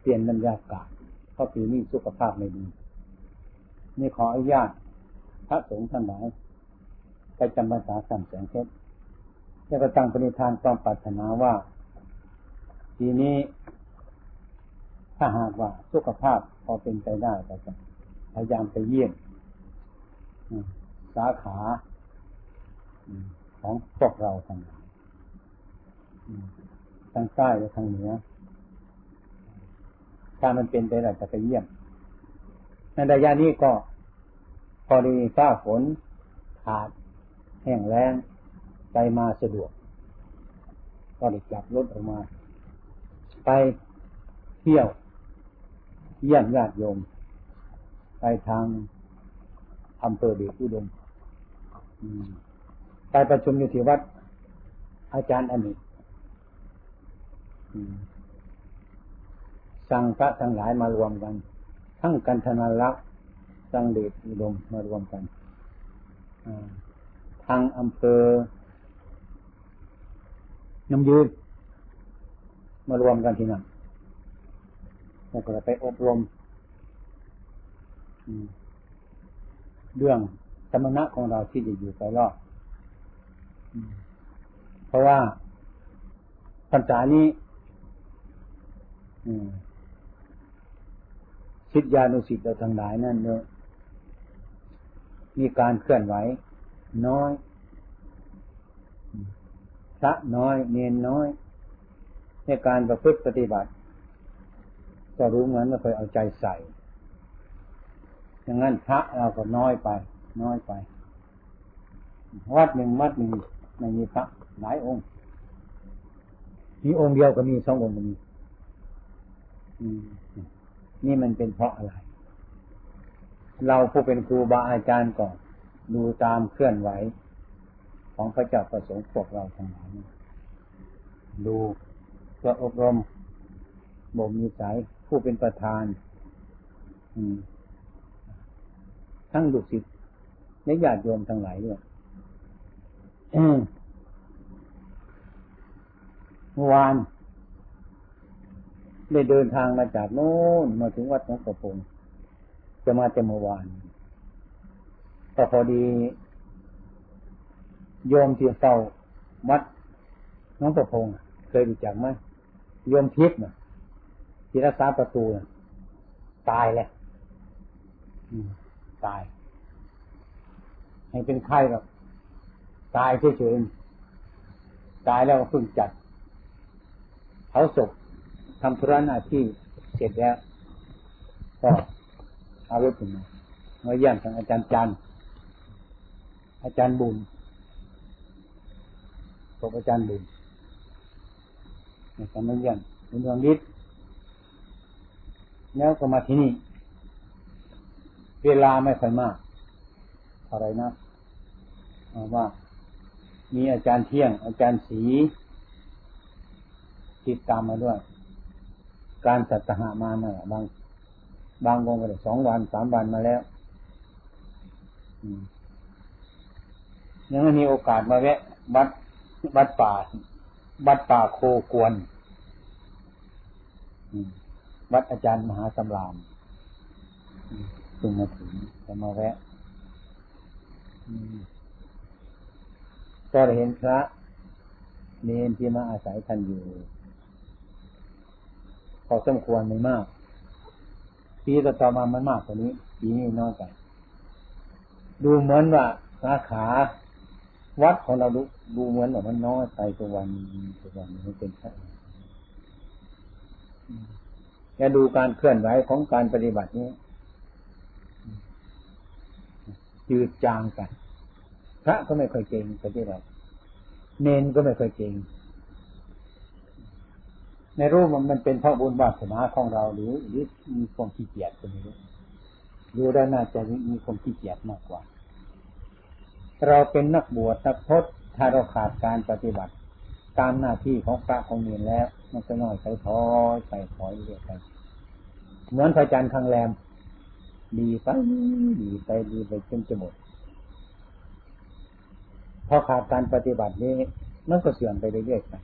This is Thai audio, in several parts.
เปลี่ยนบรรยากาศเพราะปีนี้สุขภาพไม่ดี นี่ขออนุญาตพระสงฆ์ทั้งหลายไปจำพรรษาสามแสงเพชรจะประตั้งปณิธานความปรารถนาว่า ปีนี้ ถ้าหากว่าสุขภาพพอเป็นไปได้ก็จะพยายามไปเยี่ยมสาขาของพวกเราทั้งหลายทางใต้และทางเหนือ ถ้ามันเป็นไปได้จะไปเยี่ยมในระยะนี้ก็พอดีฟ้าฝนขาดแห้งแล้งไปมาสะดวก ก็ได้จับรถออกมา ไปเที่ยว เยี่ยมญาติโยม ไปทางอำเภอเดชอุดมไปประชุมอยู่ที่วัด อาจารย์อนิ สั่งพระทั้งหลายมารวมกัน ทั้งกันธนารักษ์สังเดชอุดมมารวมกันทางอำเภอน้ำยืนมารวมกันที่นั่นแล้วก็ไปอบรมเรื่องสมณะของเราที่จะอยู่ไปรอดเพราะว่าพรรษานี้ สิทธิานุสิทธิ์เราทั้งหลายนั่นเนอะมีการเคลื่อนไหว น้อยพระน้อย เนียนน้อย ในการประพฤติปฏิบัติ ก็รู้งั้นไม่เคยเอาใจใส่อย่างนั้นพระเราก็น้อยไป น้อยไป วัดหนึ่งวัดหนึ่งไม่มีพระหลายองค์มีองค์เดียวก็มีสององค์ก็มี นี่มันเป็นเพราะอะไร เราผู้เป็นครูบาอาจารย์ก่อน ดูตามเคลื่อนไหว ของพระเจ้าประสงค์พวกเราทั้งหลายดูเพื่ออบรมบ่มมีสายผู้เป็นประธานทั้งดุสิตและญาติโยมทั้งหลายด้วยวาน ได้เดินทางมาจากโน้นมาถึงวัดหลวงปู่พงจะมาจะเมื่อวานก็พอดี โยมที่เฝ้าวัดน้องประพงเคยรู้จักไหมโยมทิพย์นะที่รักษาประตูนะตายแล้วตาย ให้เป็นไข้แบบตายเฉยๆตายแล้วก็พึ่งจัดเขาศพ ทำธุระหน้าที่เสร็จแล้ว ก็เอารถมามาเยี่ยมทางอาจารย์จันอาจารย์บุญศพอาจารย์บุญนะครับมาเยี่ยมเป็นดวงฤทธิ์แล้วก็มาที่นี่ เวลาไม่ค่อยมากอะไรนะว่า มีอาจารย์เที่ยง อาจารย์สีติดตามมาด้วย การสัตหามานะ่ะบาง บางวงก็ได้สองวันสามวันมาแล้วยังไม่มีโอกาสมาแวะวัดวัดป่าวัดป่าโคกวนวัดอาจารย์มหาสำรามจึงมาถึงจะมาแวะก็เห็นพระเนนที่มาอาศัยท่านอยู่ พอสมควรไม่มาก ปีต่อมามันมากกว่านี้ ปีนี้น้อยไปดูเหมือนว่าสาขา วัดของเราดูดูเหมือนว่ามันน้อยไปตัววันตัววันมันเป็นแค่จะดูการเคลื่อนไหวของการปฏิบัตินี้จืดจางกันพระก็ไม่ค่อยเก่งปฏิบัติเนนก็ไม่ค่อยเก่ง ในรูปมันเป็นเพราะบุญวาสนาของเราหรือหรือมีความขี้เกียจก็ไม่รู้ดูได้น่าจะมีความขี้เกียจมากกว่า เราเป็นนักบวชนักพจน์ถ้าเราขาดการปฏิบัติ ตามหน้าที่ของพระของเนรแล้ว มันก็น้อยไปถอยไปถอยเรื่อยไปเหมือนพระจันทร์ข้างแรมดีไปดีไปดีไปจนจะหมดพอขาดการปฏิบัตินี้มันก็เสื่อมไปเรื่อยๆไป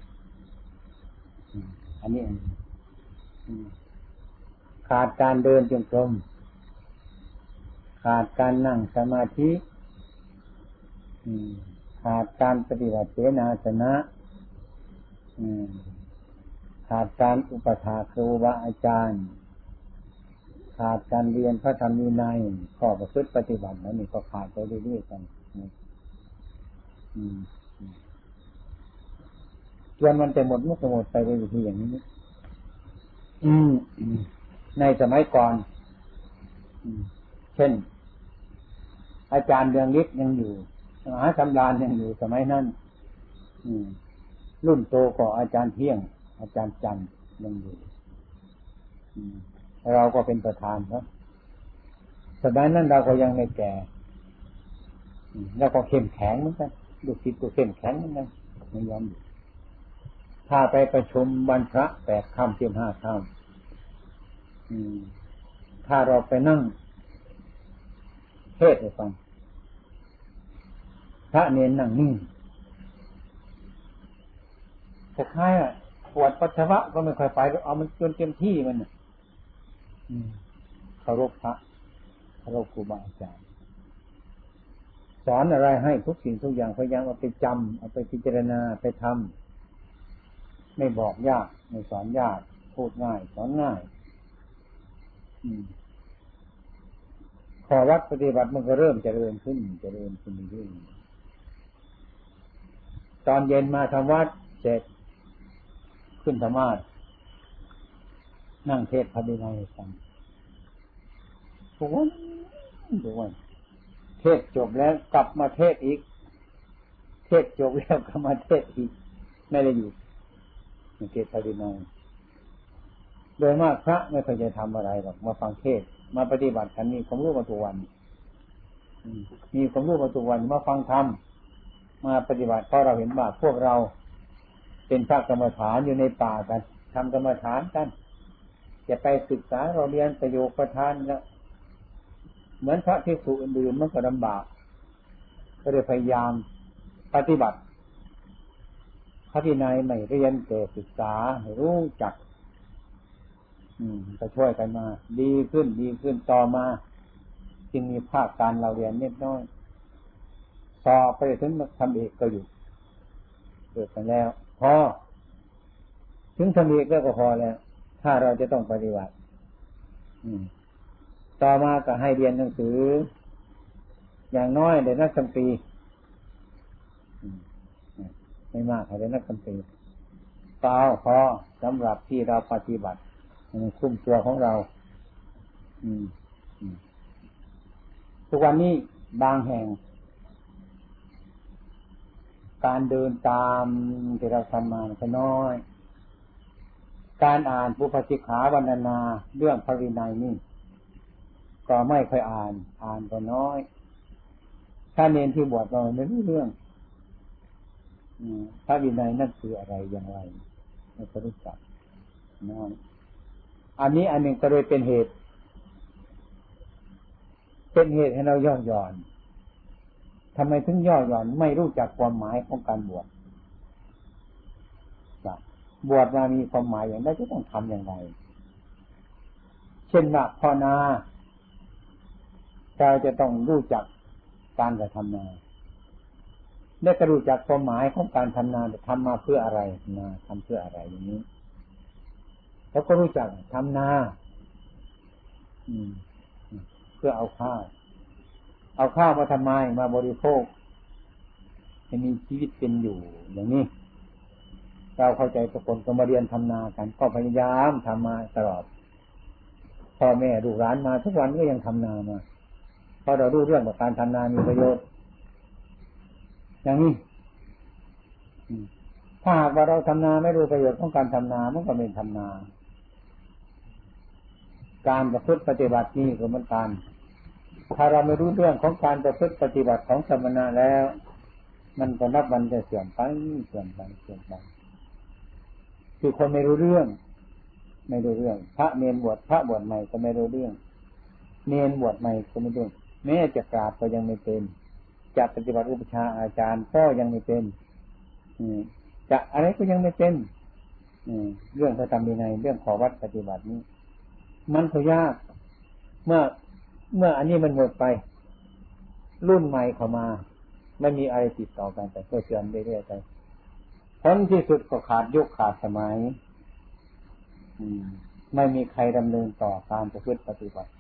อันนี้ขาดการเดินจงกรมขาดการนั่งสมาธิขาดการปฏิบัติเจนาสนะขาดการอุปถาครูบาอาจารย์ ขาดการเรียนพระธรรมวินัยข้อประพฤติปฏิบัตินั้นนี่ก็ขาดไปเรื่อยๆกัน จนมันจะหมดมุกหมดไปไปอยู่ที่อย่างนี้ในสมัยก่อนเช่น อาจารย์เดืองฤทธิ์ยังอยู่มหาสำราญยังอยู่สมัยนั้นรุ่นโตก็อาจารย์เที่ยง อาจารย์จันยังอยู่เราก็เป็นประธานครับสมัยนั้นเราก็ยังไม่แก่แล้วก็เข้มแข็งเหมือนกันลูกศิษย์ก็เข้มแข็งเหมือนกันไม่ยอม ถ้าไปประชุมวันพระแปดค่ำเที่ยงห้าค่ำถ้าเราไปนั่งเทศให้ฟังพระเนนนั่งนิ่งแต่ค่ายอะปวดปัสสาวะก็ไม่ค่อยไปเอามันจนเต็มที่มันเคารพพระเคารพครูบาอาจารย์สอนอะไรให้ทุกสิ่งทุกอย่างพยายามเอาไปจำเอาไปพิจารณาไปทำ ไม่บอกยากไม่สอนยาก พูดง่าย สอนง่ายขอวัดปฏิบัติมันก็เริ่มจเจริญขึ้นจเจริญขึ้นเรื่อยตอนเย็นมาทำวัดเสร็จขึ้นธรรมาสนั่งเทศพระบิดาฟังทุกวันทุกวันเทศจบแล้วกลับมาเทศอีก เทศจบแล้วกลับมาเทศอีก ไม่ได้อยู่ เทศพระบิดาโดยมากพระไม่เคยจะทำอะไรหรอกมาฟังเทศมาปฏิบัติกันมีความรู้มาทุกวันมีความรู้มาทุกวันมาฟังธรรมมาปฏิบัติเพราะเราเห็นว่าพวกเราเป็นพระกรรมฐานอยู่ในป่ากันทำกรรมฐานกันจะไปศึกษาเราเรียนประโยคประทานแล้วเหมือนพระที่สูอื่นๆมันก็ลำบาก ก็เลยพยายามปฏิบัติ พระพินัยไม่เรียนเกิดศึกษาให้รู้จัก อืมก็ช่วยกันมา ดีขึ้นดีขึ้นต่อมา จึงมีภาคการเราเรียนนิดน้อยสอบไปถึงทำเอกก็อยู่เกิดไปแล้วพอถึงทำเอกก็พอแล้ว ถ้าเราจะต้องปฏิบัติต่อมาก็ให้เรียนหนังสือ อย่างน้อยเด็กนักสัมปี ไม่มากให้เด็กนักสัมปีเปล่าพอสำหรับที่เราปฏิบัติคุ้มตัวของเราทุกวันนี้บางแห่ง การเดินตามที่เราทำมาก็น้อย การอ่านปุพสิขาวันนาเรื่องพระวินัยนี่ก็ไม่เคยอ่าน อ่านก็น้อย ถ้าเนนที่บวชเราไม่รู้เรื่อง พระวินัยนั่นคืออะไรอย่างไรไม่รู้จักน้อยอันนี้อันหนึ่งก็เลยเป็นเหตุ เป็นเหตุให้เราย่อหย่อนทำไมถึงย่อหย่อนไม่รู้จักความหมายของการบวชบวชมามีความหมายอย่างไรจะต้องทำอย่างไรเช่นว่าพอนาเราจะต้องรู้จักการกระทำนา ได้กระรู้จักความหมายของการทำนาทำมาเพื่ออะไรนาทำเพื่ออะไรอย่างนี้ แล้วก็รู้จักทำนา อืม เพื่อเอาข้าว เอาข้าวมาทำไมมาบริโภคให้มีชีวิตเป็นอยู่อย่างนี้ เราเข้าใจทุกคนก็มาเรียนทำนากันก็พยายามทำมาตลอดพ่อแม่ดูร้านมาทุกวันก็ยังทำนามาเพราะเรารู้เรื่องว่าการทำนามีประโยชน์ อย่างนี้ถ้าหากว่าเราทำนาไม่รู้ประโยชน์ของการทำนามันก็ไม่ทำนา การประพฤติปฏิบัตินี่ก็เหมือนกันถ้าเราไม่รู้เรื่องของการประพฤติปฏิบัติของสมณะแล้ว มันก็นับวันจะเสื่อมไปเสื่อมไปเสื่อมไปคือคนไม่รู้เรื่อง ไม่รู้เรื่อง พระเนนบวชพระบวชใหม่ก็ไม่รู้เรื่อง เนนบวชใหม่ก็ไม่รู้แม้จะกราบก็ยังไม่เป็น จะปฏิบัติอุปชาอาจารย์ก็ยังไม่เป็นจะอะไรก็ยังไม่เป็นเรื่องพระธรรมในเรื่องขอวัดปฏิบัตินี้ มันก็ยาก เมื่อเมื่ออันนี้มันหมดไป รุ่นใหม่เข้ามาไม่มีอะไรติดต่อกันแต่ก็เสื่อมเรื่อยๆไปผลที่สุดก็ขาดยุคขาดสมัยไม่มีใครดำเนินต่อการประพฤติปฏิบัติ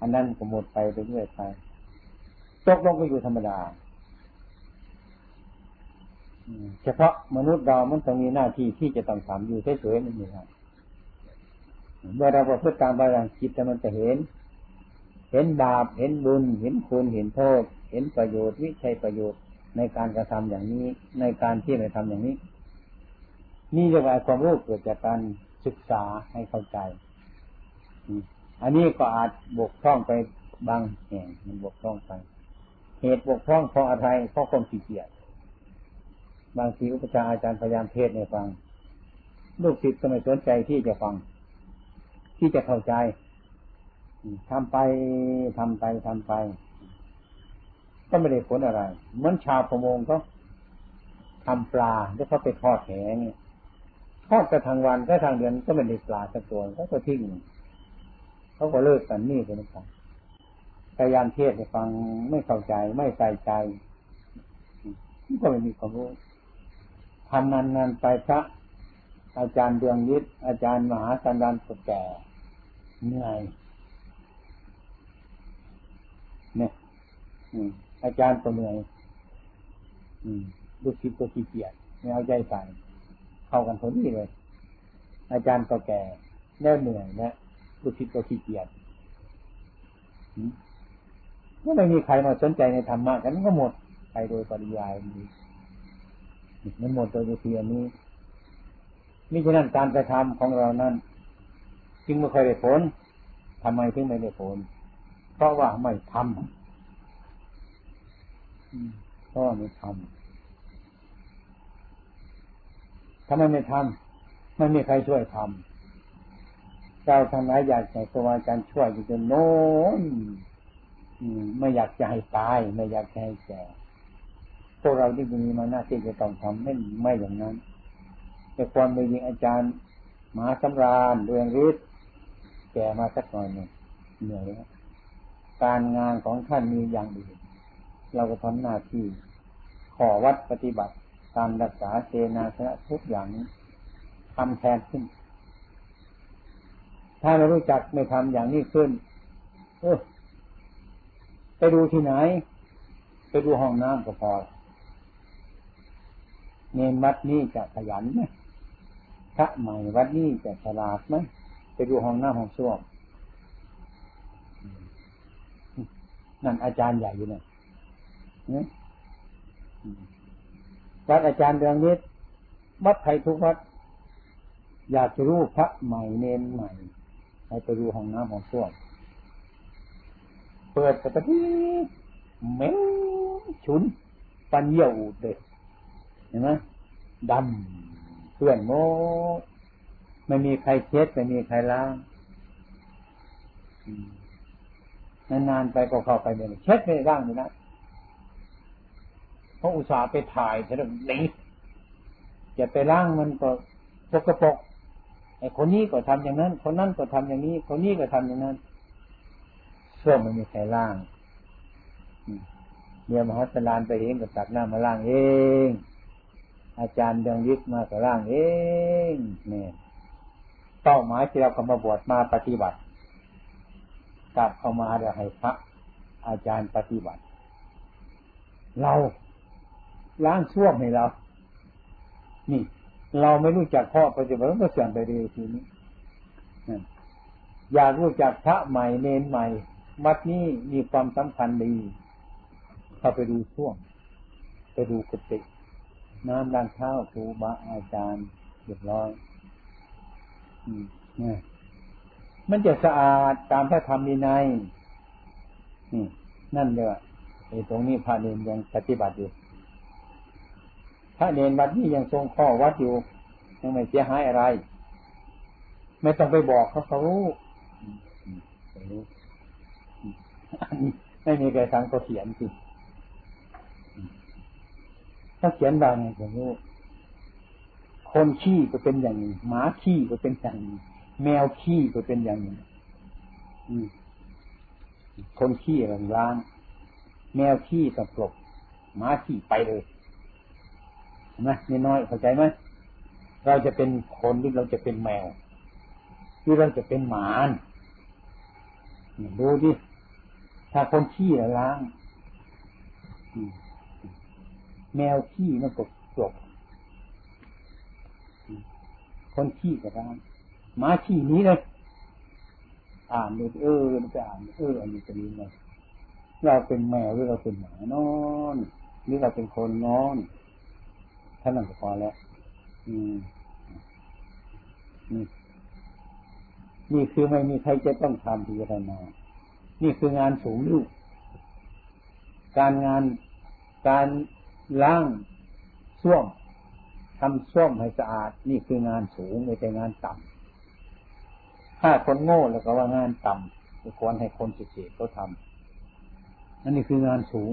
อันนั้นก็หมดไปเรื่อยๆไปตกลงก็อยู่ธรรมดา เฉพาะมนุษย์เรามันต้องมีหน้าที่ที่จะต้องทำอยู่เฉยๆนี่ครับเมื่อเราประพฤติตามบาลังจิตมันจะเห็น เห็นบาปเห็นบุญ เห็นคุณเห็นโทษ เห็นประโยชน์วิชัยประโยชน์ในการกระทำอย่างนี้ ในการที่เราทำอย่างนี้ นี่เรียกว่าความรู้เกิดจากการศึกษาให้เข้าใจอันนี้ก็อาจบกพร่องไปบางแห่งมันบกพร่องไป เหตุบกพร่องเพราะอะไรเพราะความขี้เกียจ บางทีอุปชาอาจารย์พยายามเทศให้ฟัง ลูกศิษย์ก็ไม่สนใจที่จะฟัง ที่จะเข้าใจทำไปทำไปทำไป ก็ไม่ได้ผลอะไร เหมือนชาวประมงก็ทำปลาแล้วเขาไปทอดแหเนี่ยทอดกระทางวันก็ทางเดือนก็ไม่ได้ปลาสักตัวเขาก็ทิ้งเขาก็เลิกกันนี่เป็นไปพยายามเทศให้ฟังไม่เข้าใจไม่ใส่ใจก็ไม่มีความรู้ ทำนานๆไปพระอาจารย์ดวงยิศอาจารย์มหาสันดานสุแก่เหนื่อยเนี่ยอาจารย์ก็เหนื่อยดูคิดตัวขี้เกียจไม่เอาใจใส่เข้ากันพอดีเลย อาจารย์ก็แก่แน่เหนื่อยนะดูคิดตัวขี้เกียจก็ไม่มีใครมาสนใจในธรรมะกันก็หมดไปโดยปริยายนี้ มันหมดโดยวิธีอันนี้มิฉะนั้นการกระทำของเรานั้น จึงไม่เคยได้ผลทำไมถึงไม่ได้ผล เพราะว่าไม่ทำเพราะไม่ทำทำไมไม่ทำไม่มีใครช่วยทำเราทำไรอยากให้ครูอาจารย์ช่วยอยู่จนโน้นไม่อยากจะให้ตาย ไม่อยากจะให้แก่ พวกเราที่มีมาหน้าที่จะต้องทำไม่ไม่อย่างนั้น แต่ความเป็นจริงอาจารย์มหาสำราญเรืองฤทธิ์แก่มาสักหน่อยหนึ่งเหนื่อยการงานของท่านมีอย่างอื่นเราก็ทำหน้าที่ขอวัดปฏิบัติตามรักษาเจนาสนะทุกอย่างทำแทนขึ้น ถ้าเรารู้จักไม่ทำอย่างนี้ขึ้นเออไปดูที่ไหน ไปดูห้องน้ำก็พอ เนนวัดนี้จะขยันไหมพระใหม่วัดนี้จะฉลาดไหมไปดูห้องน้ำห้องส้วมนั่นอาจารย์ใหญ่อยู่เนี่ยวัดอาจารย์เดืองนิดวัดไทยทุกวัด อยากจะรู้พระใหม่เนนใหม่ให้ไปดูห้องน้ำห้องส้วมเปิดประตูเหม็นฉุนปันเยี่ยวอูดเลยเห็นไหมดำเพื่อนโมไม่มีใครเช็ดไม่มีใครล้างนานๆไปก็เข้าไปเลยเช็ดไม่ล้างเลยนะเพราะอุตส่าห์ไปถ่ายเสร็จแล้วหนีจะไปล้างมันก็สกปรกไอ้คนนี้ก็ทำอย่างนั้น คนนั้นก็ทำอย่างนี้ คนนี้ก็ทำอย่างนั้นช่วมไม่มีใครล้างเดี๋ยวมหาสลานไปเองก็ตักน้ำมาล้างเอง อาจารย์เดืองวิทย์มาก็ล้างเองเนี่ยเป้าหมายที่เรากำมาบวชมาปฏิบัติกลับเข้ามาเดี๋ยวให้พระอาจารย์ปฏิบัติ เราล้างช่วมให้เรา นี่ เราไม่รู้จักข้อปฏิบัติก็เสื่อมไปดีทีนี้อยากรู้จักพระใหม่เนนใหม่วัดนี้มีความสำคัญดีเข้าไปดูช่วง ไปดูกุฏิ น้ำล้างเท้าครูบาอาจารย์เรียบร้อยนี่มันจะสะอาดตามพระธรรมวินัยนี่นั่นเลยไอ้ตรงนี้พระเนนยังปฏิบัติอยู่พระเนนวัดนี้ยังทรงข้อวัดอยู่ ยังไม่เสียหายอะไร ไม่ต้องไปบอกเขาเขารู้ไม่มีใครทำก็เขียนสิ ถ้าเขียนบางผมรู้คนขี้ก็เป็นอย่างนี้หมาขี้ก็เป็นอย่างนี้แมวขี้ก็เป็นอย่างนี้คนขี้หลังล้างแมวขี้ต้องกลบหมาขี้ไปเลยเห็นไหมไม่น้อยเข้าใจไหมเราจะเป็นคนหรือเราจะเป็นแมวหรือเราจะเป็นหมาดูดิถ้าคนขี้ล้าง แมวขี้มันก็กลบคนขี้ก็ล้างหมาขี้นี้เลยอ่านดูเออมันจะอ่านเอออันนี้จะมีไหมเราเป็นแมวหรือเราเป็นหมานอนหรือเราเป็นคนนอนท่านนั่นก็พอแล้วอืมนี่นี่คือไม่มีใครจะต้องทำพิจารณานี่คืองานสูงลูกการงานการ ล้างส้วมทำส้วมให้สะอาด นี่คืองานสูงไม่ใช่งานต่ำถ้าคนโง่แล้วก็ว่างานต่ำควรให้คนเฉยๆเขาทำนั่นนี่คืองานสูง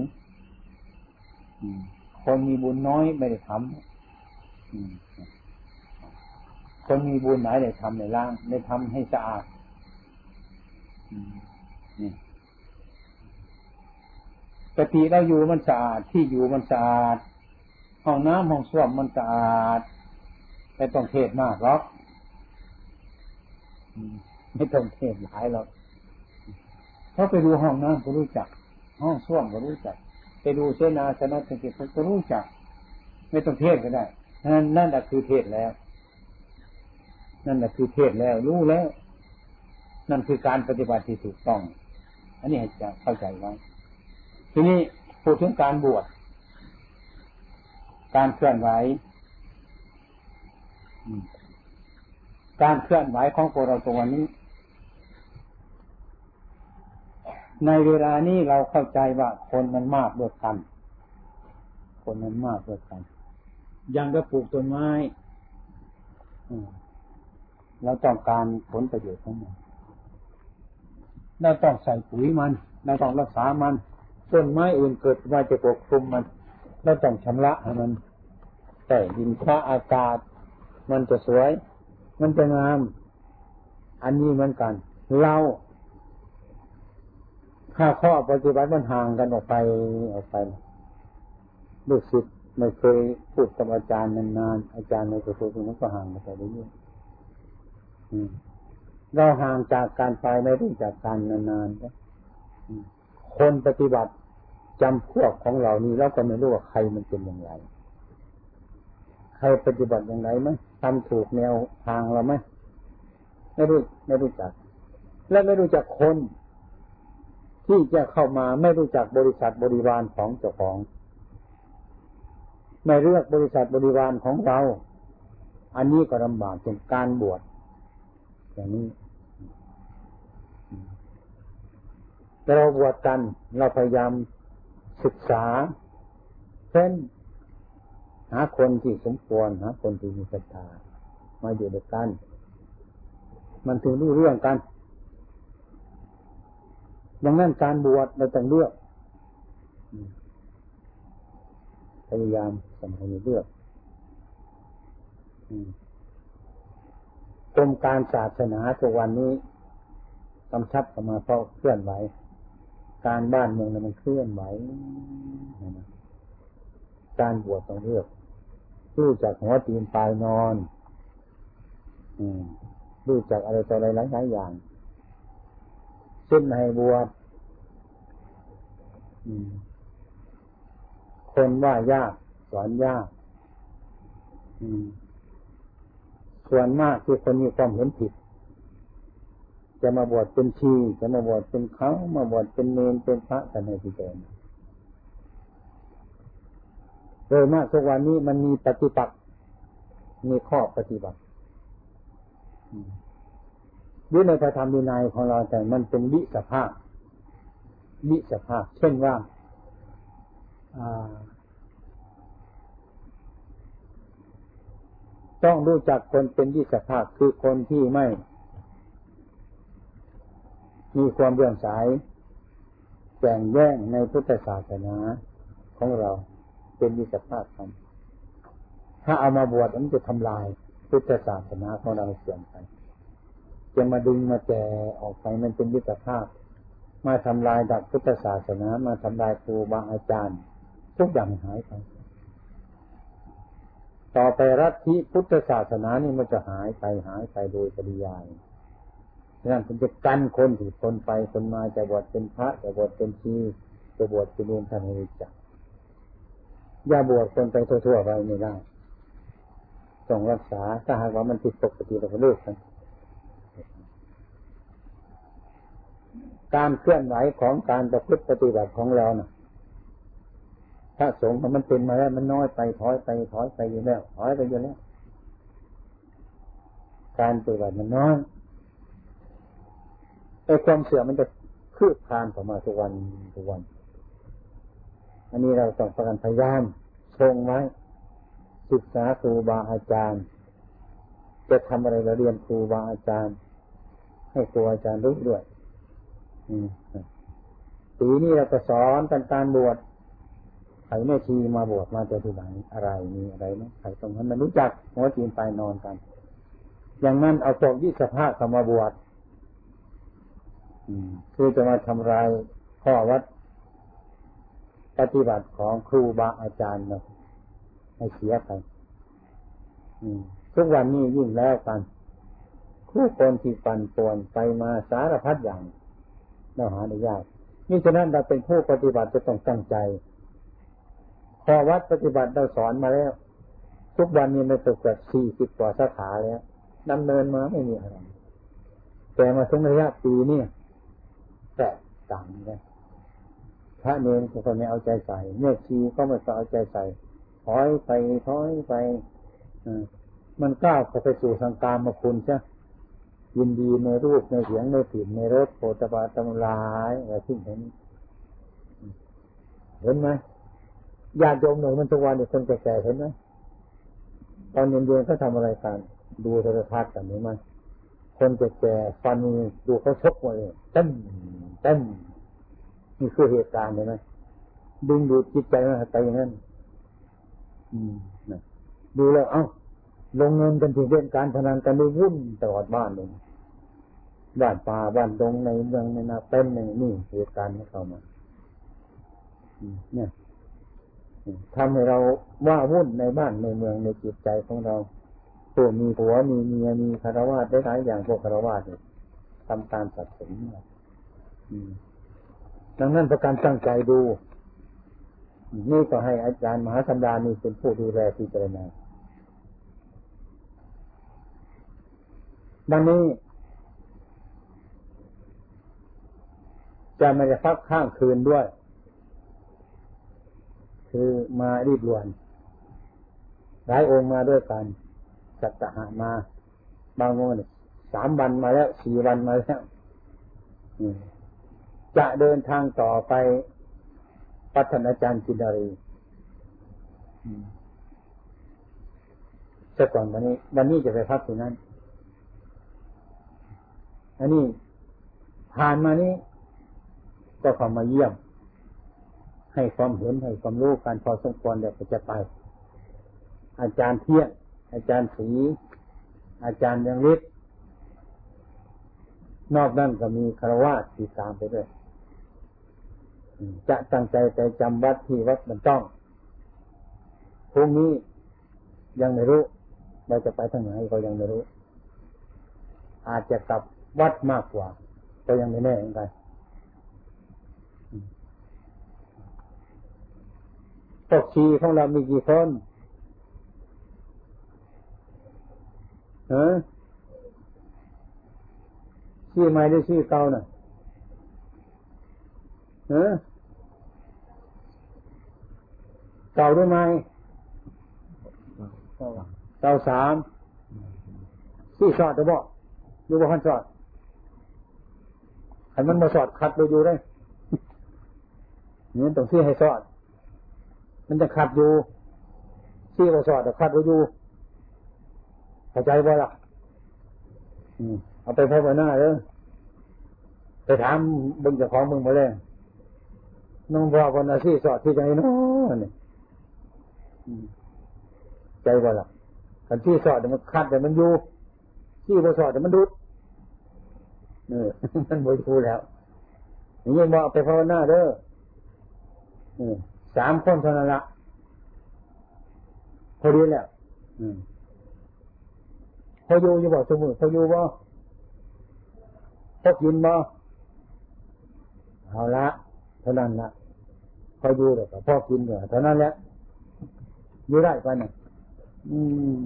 คนมีบุญน้อยไม่ได้ทำคนมีบุญไหนได้ทำในล่างได้ทำให้สะอาดนี่ ปกติเราอยู่มันสะอาดที่อยู่มันสะอาดห้องน้ำห้องส้วมมันสะอาดไม่ต้องเทศมากหรอกไม่ต้องเทศหลายหรอกเขาไปดูห้องน้ำก็รู้จัก ห้องส้วมก็รู้จัก ไปดูเสนาสนะสังเกตก็รู้จัก ไม่ต้องเทศก็ได้นั่นนั่นแหละคือเทศแล้ว นั่นแหละคือเทศแล้ว รู้แล้ว นั่นคือการปฏิบัติที่ถูกต้อง อันนี้ให้จะเข้าใจไว้ ทีนี้พูดถึงการบวช การเคลื่อนไหว การเคลื่อนไหวของพวกเราตัวนี้ ในเวลานี้เราเข้าใจว่าคนมันมากด้วยกัน คนมันมากด้วยกัน ยังจะปลูกต้นไม้ เราต้องการผลประโยชน์ของมัน เราต้องใส่ปุ๋ยมัน เราต้องรักษามัน ต้นไม้อื่นเกิดมาจะปกคลุมมันเราต้องชำระให้มันแต่ดินฟ้าอากาศ มันจะสวย มันจะงาม อันนี้เหมือนกัน เราถ้าข้อปฏิบัติมันห่างกันออกไปออกไปลูกศิษย์ไม่เคยพูดกับอาจารย์นานๆ อาจารย์ไม่เคยพูดมันก็ห่างกันไปเรื่อยๆเราห่างจากการไปไม่รู้จากการนานๆคนปฏิบัติ จำพวกของเรานี้เราก็ไม่รู้ว่าใครมันเป็นอย่างไร ใครปฏิบัติอย่างไรไหมทำถูกแนวทางเราไหมไม่รู้ไม่รู้จัก และไม่รู้จักคน ที่จะเข้ามาไม่รู้จักบริษัทบริวารของเจ้าของ ไม่เลือกบริษัทบริวารของเรา อันนี้ก็ลำบากเป็นการบวชอย่างนี้เราบวชกันเราพยายาม ศึกษา เช่น หาคนที่สมควรหาคนที่มีศรัทธามาอยู่ด้วยกัน มันถึงรู้เรื่องกันดังนั้นการบวชเราต้องเลือกพยายามสำคัญเลือกกรมการศาสนาทุกวันนี้กำชับกันมาเพราะเคลื่อนไหว การบ้านเมืองมันเคลื่อนไหวการบวชต้องเลือกรู้จักหัวตีนปลายนอนรู้จักอะไรต่ออะไรหลายอย่างขึ้นให้บวชคนว่ายาก สอนยากส่วนมากที่คนมีความเห็นผิด จะมาบวชเป็นชีจะมาบวชเป็นเขามาบวชเป็นเนนเป็นพระกันในที่เดิมโดยมากทุกวันนี้มันมีปฏิปักษ์มีข้อปฏิบัติหรือในพระธรรมวินัยของเราแต่มันเป็นวิสภาพวิสภาพ เช่นว่าต้องรู้จักคนเป็นวิสภาพคือคนที่ไม่ มีความเบื่อสายแข่งแย่งในพุทธศาสนาของเราเป็นวิสภาพกันถ้าเอามาบวชมันจะทำลายพุทธศาสนาของเราเสื่อมไปจะมาดึงมาแจออกไปมันเป็นวิตภาพ มาทำลายดักพุทธศาสนา มาทำลายครูบาอาจารย์ ทุกอย่างหายไปต่อไปรัฐที่พุทธศาสนานี่มันจะหายไปหายไปโดยปริยาย นั่นเป็นจะกันคนที่คนไปคนมาจะบวชเป็นพระจะบวชเป็นชีจะบวชเป็นเรียนท่านให้รู้จักอย่าบวชคนไปทั่วๆไปไม่ได้ต้องรักษาถ้าหากว่ามันผิดปกติเราก็เลิกกันการเคลื่อนไหวของการประพฤติปฏิบัติของเรานะ่ะถ้าสงฆ์มันเป็นมาแล้วมันน้อยไปถอยไปถอยไปอยู่แล้วถอยไปอยู่แล้วการปฏิบัติมันน้อย ไอ้ความเสื่อมมันจะคืบคลานเข้ามาทุกวันทุกวัน อันนี้เราต้องประกันพยายามชงไว้ศึกษาครูบาอาจารย์ จะทำอะไรเราเรียนครูบาอาจารย์ ให้ครูอาจารย์รู้ด้วยปีนี้เราจะสอนกันการบวชใครแม่ชีมาบวชมาจะที่ไหนอะไรมีอะไรไหมใครตรงนั้นมันรู้จักหัวจีนไปนอนกัน อย่างนั้นเอาพวกยิสภาพเข้ามาบวช คือจะมาทำลายข้อวัด ปฏิบัติของครูบาอาจารย์เนาให้เสียไปทุกวันนี้ยิ่งแล้วกันคู่คนที่ปั่นป่วนไปมาสารพัดอย่างเราหาได้ยากนี่ฉะนั้นเราเป็นผู้ปฏิบัติจะต้องตั้งใจพอวัดปฏิบัติเราสอนมาแล้ว ทุกวันนี้ไม่ตกจากสี่สิบกว่าสาขาแล้วดำเนินมาไม่มีอะไรแต่มาถึงระยะปีนี่ แตกต่างกันพระเนรก็ไม่เอาใจใส่เมื่อชีก็ไม่เอาใจใส่ถอยไปถอยไปมันก้าวเข้าไปสู่ทางการมาคุณใช่ยินดีในรูปในเสียงในกลิ่นในรสโผฏฐาตำลายอะไรที่เห็น เห็นไหมญาติโยมหนูมันทุกวันเนี่ยคนแก่ๆเห็นไหมตอนเย็นๆเขาทำอะไรกัน ดูโทรทัศน์กันเห็นไหมคนแก่ๆฟันดูเขาชกมาเลยเต้น เต้นนี่คือเหตุการณ์เห็นไหมดึงดูดจิตใจมันไปอย่างนั้นดูแล้ว เอ้าลงเงินกันถึงเล่นการพนันกันดูวุ่นตลอดบ้านเลยบ้านป่าบ้านดงในเมืองในนาเป็นในนี่เหตุการณ์ที่เข้ามาเนี่ยทำให้เราว่าวุ่นในบ้านในเมืองในจิตใจของเราตัวมีผัวมีเมียมีคารวะได้หลายอย่างพวกคารวะเนี่ยทำตามสัตว์สน ดังนั้นประการตั้งใจดู นี่ก็ให้อาจารย์มหาสันดานี่เป็นผู้ดูแลพิจารณาดังนี้ จะไม่ได้พักข้างคืนด้วย คือมารีบรวน หลายองค์มาด้วยกันจัตหามา บางวันสามวันมาแล้วสี่วันมาแล้ว จะเดินทางต่อไปพัฒนาจารย์จินดารีจะก่อนวันนี้ วันนี้จะไปพักที่นั่นอันนี้ผ่านมานี้ก็เข้ามาเยี่ยม ให้ความเห็นให้ความรู้การพอสมควรเดี๋ยวจะไป อาจารย์เที่ยนอาจารย์สีอาจารย์ยังฤทธิ์นอกนั้นก็มีคารวะติดตามไปด้วย จะตั้งใจไปจำวัดที่วัดมันต้องพรุ่งนี้ยังไม่รู้เราจะไปทางไหนก็ยังไม่รู้ อาจจะกลับวัดมากกว่า ก็ยังไม่แน่เหมือนกันตกชีของเรามีกี่คนฮะชื่อใหม่หรือชื่อเก่าน่ะฮะ เก่าหรือไม่เก่าสามชื่สอดหรือบ่หรือว่าคันสอดอันมันมาสอดคัดไปอยู่ได้เนี่ยต้องชื่ให้สอด มันจะขัดอยู่ชื่อว่าสอดแต่ขัดไปอยู่เข้าใจบ่ล่ะเอาไปพบหน้าเลยไปถามบึงจะของมึงมาเลยน้องบอกวันอาชีพสอดที่ใจน้อนี่ ใจบ่าล่ะคันที่สอดมันคัดแต่มันอยู่ที่บสอดแต่มันดุดเออมันบริคูแล้วนี่ยังบอกไปภาวนาเด้อสามคนเท่านั้นละพอดีแล้วพออยู่อยู่บอกสมุนพออยู่บ่พอกินบ่เอาละเท่านั้นละพออยู่แล้วก็พอกินก็เท่านั้นแหละ อยู่ได้ปะเนี่ยอืม